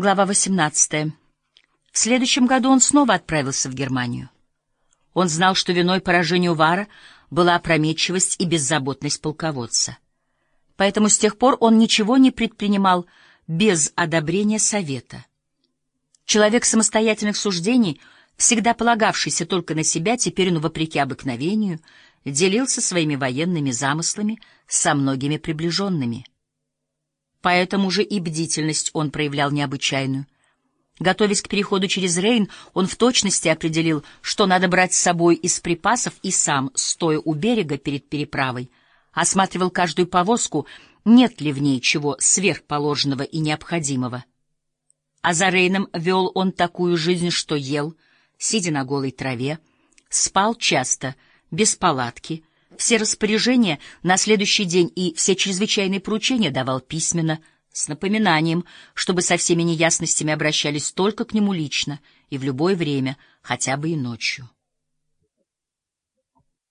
Глава 18. В следующем году он снова отправился в Германию. Он знал, что виной поражению Вара была опрометчивость и беззаботность полководца. Поэтому с тех пор он ничего не предпринимал без одобрения совета. Человек самостоятельных суждений, всегда полагавшийся только на себя, теперь он, вопреки обыкновению, делился своими военными замыслами со многими приближенными — Поэтому же и бдительность он проявлял необычайную. Готовясь к переходу через Рейн, он в точности определил, что надо брать с собой из припасов, и сам, стоя у берега перед переправой, осматривал каждую повозку, нет ли в ней чего сверхположенного и необходимого. А за Рейном вел он такую жизнь, что ел, сидя на голой траве, спал часто, без палатки, все распоряжения на следующий день и все чрезвычайные поручения давал письменно, с напоминанием, чтобы со всеми неясностями обращались только к нему лично и в любое время, хотя бы и ночью.